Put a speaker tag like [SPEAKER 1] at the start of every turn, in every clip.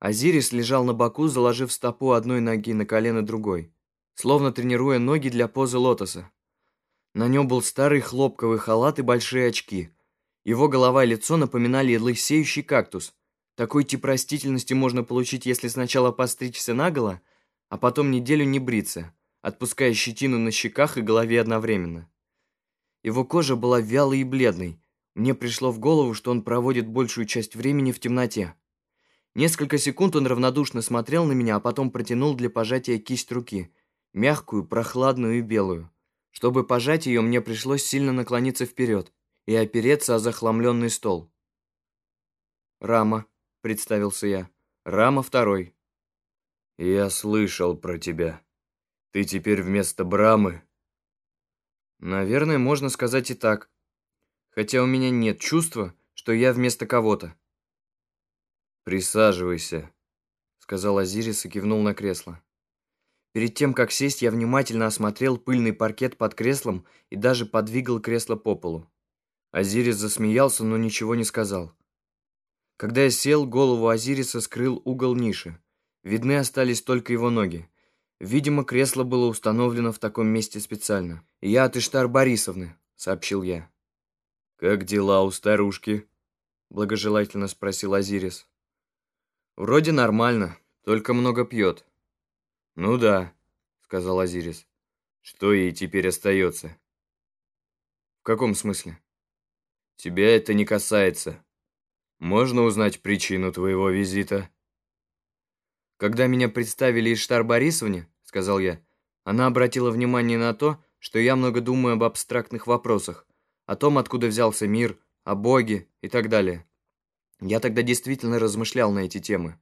[SPEAKER 1] Азирис лежал на боку, заложив стопу одной ноги на колено другой, словно тренируя ноги для позы лотоса. На нем был старый хлопковый халат и большие очки. Его голова и лицо напоминали лысеющий кактус. Такой тип растительности можно получить, если сначала постричься наголо, а потом неделю не бриться, отпуская щетину на щеках и голове одновременно. Его кожа была вялой и бледной. Мне пришло в голову, что он проводит большую часть времени в темноте. Несколько секунд он равнодушно смотрел на меня, а потом протянул для пожатия кисть руки, мягкую, прохладную и белую. Чтобы пожать ее, мне пришлось сильно наклониться вперед и опереться о захламленный стол. «Рама», — представился я. «Рама второй».
[SPEAKER 2] «Я слышал про тебя. Ты теперь вместо Брамы?»
[SPEAKER 1] «Наверное, можно сказать и так. Хотя у меня нет чувства, что я вместо кого-то».
[SPEAKER 2] «Присаживайся», — сказал Азирис и кивнул на кресло.
[SPEAKER 1] Перед тем, как сесть, я внимательно осмотрел пыльный паркет под креслом и даже подвигал кресло по полу. Азирис засмеялся, но ничего не сказал. Когда я сел, голову Азириса скрыл угол ниши. Видны остались только его ноги. Видимо, кресло было установлено в таком месте специально. «Я от Иштар Борисовны», — сообщил я.
[SPEAKER 2] «Как дела у старушки?» — благожелательно спросил Азирис.
[SPEAKER 1] «Вроде нормально, только много пьет».
[SPEAKER 2] «Ну да», — сказал Азирис. «Что ей теперь остается?»
[SPEAKER 1] «В каком смысле?»
[SPEAKER 2] «Тебя это не касается. Можно узнать причину твоего визита?»
[SPEAKER 1] «Когда меня представили Иштар Борисовне, — сказал я, — она обратила внимание на то, что я много думаю об абстрактных вопросах, о том, откуда взялся мир, о Боге и так далее. Я тогда действительно размышлял на эти темы.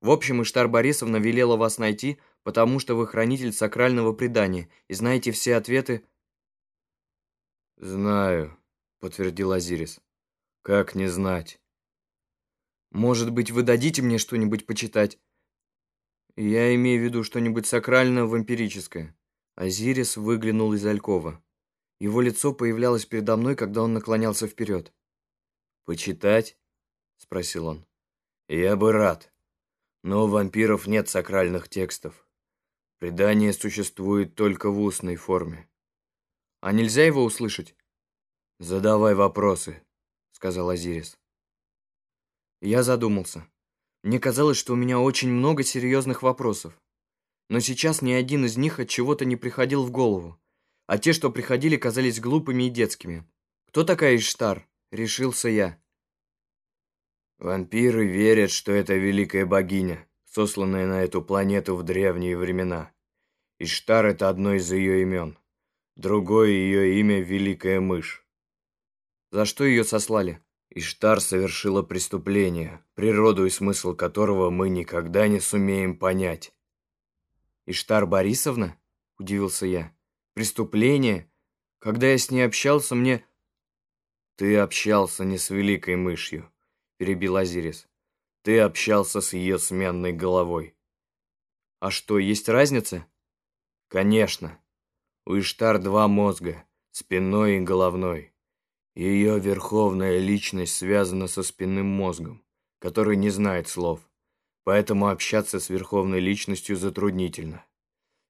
[SPEAKER 1] В общем, Иштар Борисовна велела вас найти, потому что вы хранитель сакрального предания и знаете все ответы...»
[SPEAKER 2] «Знаю», — подтвердил Азирис. «Как не знать?»
[SPEAKER 1] «Может быть, вы дадите мне что-нибудь почитать?» «Я имею в виду что-нибудь сакрально-вампирическое». Азирис выглянул из Алькова. Его лицо появлялось передо мной, когда он наклонялся вперед.
[SPEAKER 2] «Почитать?» — спросил он. «Я бы рад. Но у вампиров нет сакральных текстов. Предание существует только в устной форме».
[SPEAKER 1] «А нельзя его услышать?»
[SPEAKER 2] «Задавай вопросы», — сказал Азирис.
[SPEAKER 1] Я задумался. Мне казалось, что у меня очень много серьезных вопросов. Но сейчас ни один из них от чего-то не приходил в голову, а те, что приходили, казались глупыми и детскими. «Кто такая Иштар?» — решился я.
[SPEAKER 2] Вампиры верят, что это великая богиня, сосланная на эту планету в древние времена. Иштар — это одно из ее имен. Другое ее имя — Великая Мышь.
[SPEAKER 1] За что ее сослали?
[SPEAKER 2] Иштар совершила преступление, природу и смысл которого мы никогда не сумеем понять.
[SPEAKER 1] «Иштар Борисовна?» – удивился я. «Преступление? Когда я с ней общался, мне...»
[SPEAKER 2] «Ты общался не с Великой Мышью», перебил Азирис. «Ты общался с ее сменной головой».
[SPEAKER 1] «А что, есть разница?»
[SPEAKER 2] «Конечно. У Иштар два мозга, спинной и головной. Ее верховная личность связана со спинным мозгом, который не знает слов, поэтому общаться с верховной личностью затруднительно.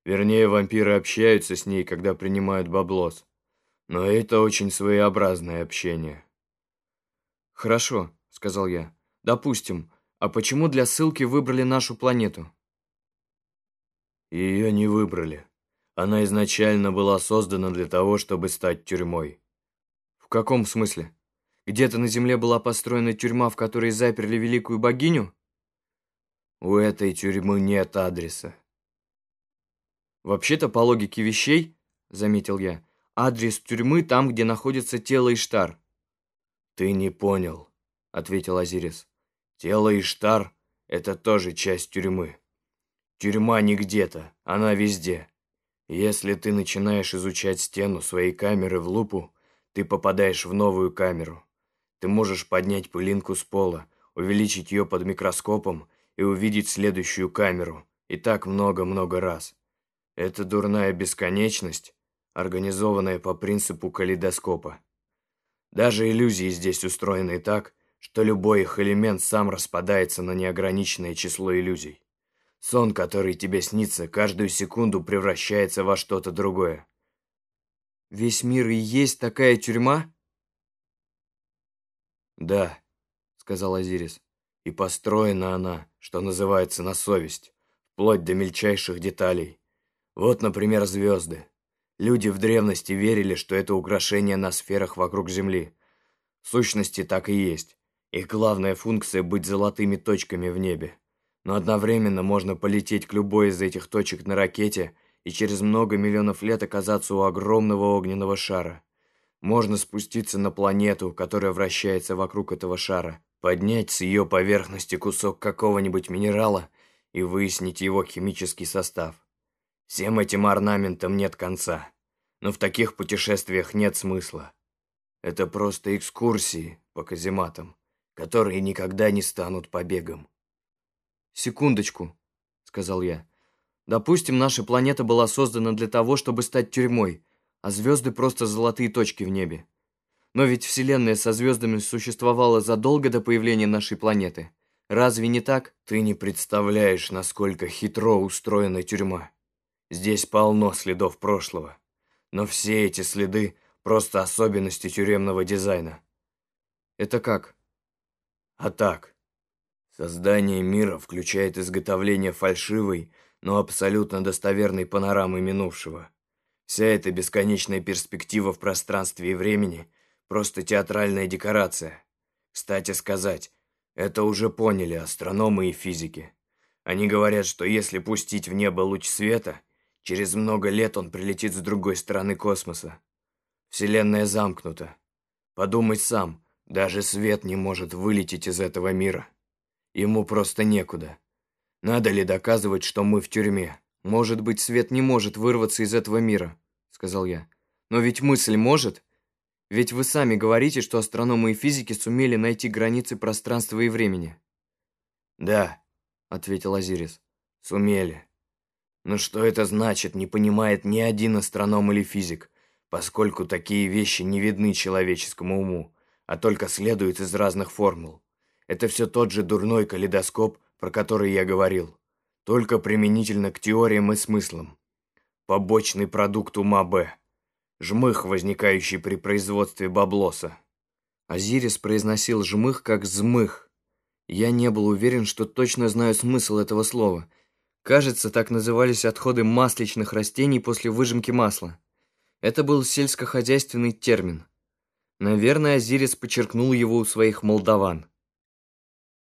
[SPEAKER 2] Вернее, вампиры общаются с ней, когда принимают баблос. Но это очень своеобразное общение.
[SPEAKER 1] Хорошо, — сказал я. «Допустим. А почему для ссылки выбрали нашу планету?»
[SPEAKER 2] Ее не выбрали. Она изначально была создана для того, чтобы стать тюрьмой.
[SPEAKER 1] В каком смысле? Где-то на Земле была построена тюрьма, в которой заперли великую богиню?
[SPEAKER 2] У этой тюрьмы нет адреса.
[SPEAKER 1] Вообще-то, по логике вещей, заметил я, адрес тюрьмы там, где находится тело Иштар.
[SPEAKER 2] Ты не понял. — ответил Азирис. «Тело Иштар — это тоже часть тюрьмы. Тюрьма не где-то, она везде. Если ты начинаешь изучать стену своей камеры в лупу, ты попадаешь в новую камеру. Ты можешь поднять пылинку с пола, увеличить ее под микроскопом и увидеть следующую камеру. И так много-много раз. Это дурная бесконечность, организованная по принципу калейдоскопа. Даже иллюзии здесь устроены так, что любой их элемент сам распадается на неограниченное число иллюзий. Сон, который тебе снится, каждую секунду превращается во что-то другое.
[SPEAKER 1] Весь мир и есть такая тюрьма?
[SPEAKER 2] Да, сказал Азирис. И построена она, что называется, на совесть, вплоть до мельчайших деталей. Вот, например, звезды. Люди в древности верили, что это украшение на сферах вокруг Земли. В сущности, так и есть. Их главная функция – быть золотыми точками в небе. Но одновременно можно полететь к любой из этих точек на ракете и через много миллионов лет оказаться у огромного огненного шара. Можно спуститься на планету, которая вращается вокруг этого шара, поднять с ее поверхности кусок какого-нибудь минерала и выяснить его химический состав. Всем этим орнаментам нет конца, но в таких путешествиях нет смысла. Это просто экскурсии по казематам, которые никогда не станут побегом.
[SPEAKER 1] «Секундочку», — сказал я. «Допустим, наша планета была создана для того, чтобы стать тюрьмой, а звезды просто золотые точки в небе. Но ведь Вселенная со звездами существовала задолго до появления нашей планеты. Разве не так?
[SPEAKER 2] Ты не представляешь, насколько хитро устроена тюрьма. Здесь полно следов прошлого. Но все эти следы – просто особенности тюремного дизайна.
[SPEAKER 1] Это как?
[SPEAKER 2] А так. Создание мира включает изготовление фальшивой, но абсолютно достоверной панорамы минувшего. Вся эта бесконечная перспектива в пространстве и времени – просто театральная декорация. Кстати сказать, это уже поняли астрономы и физики. Они говорят, что если пустить в небо луч света – Через много лет он прилетит с другой стороны космоса. Вселенная замкнута. Подумай сам, даже свет не может вылететь из этого мира. Ему просто некуда. Надо ли доказывать, что мы в тюрьме?
[SPEAKER 1] Может быть, свет не может вырваться из этого мира, сказал я. Но ведь мысль может. Ведь вы сами говорите, что астрономы и физики сумели найти границы пространства и времени.
[SPEAKER 2] Да, ответил Азирис. Сумели. Но что это значит, не понимает ни один астроном или физик, поскольку такие вещи не видны человеческому уму, а только следуют из разных формул. Это все тот же дурной калейдоскоп, про который я говорил, только применительно к теориям и смыслам. Побочный продукт ума Б. Жмых, возникающий при производстве баблоса.
[SPEAKER 1] Азирис произносил «жмых» как «змых». Я не был уверен, что точно знаю смысл этого слова – Кажется, так назывались отходы масличных растений после выжимки масла. Это был сельскохозяйственный термин. Наверное, Азирис подчеркнул его у своих молдаван.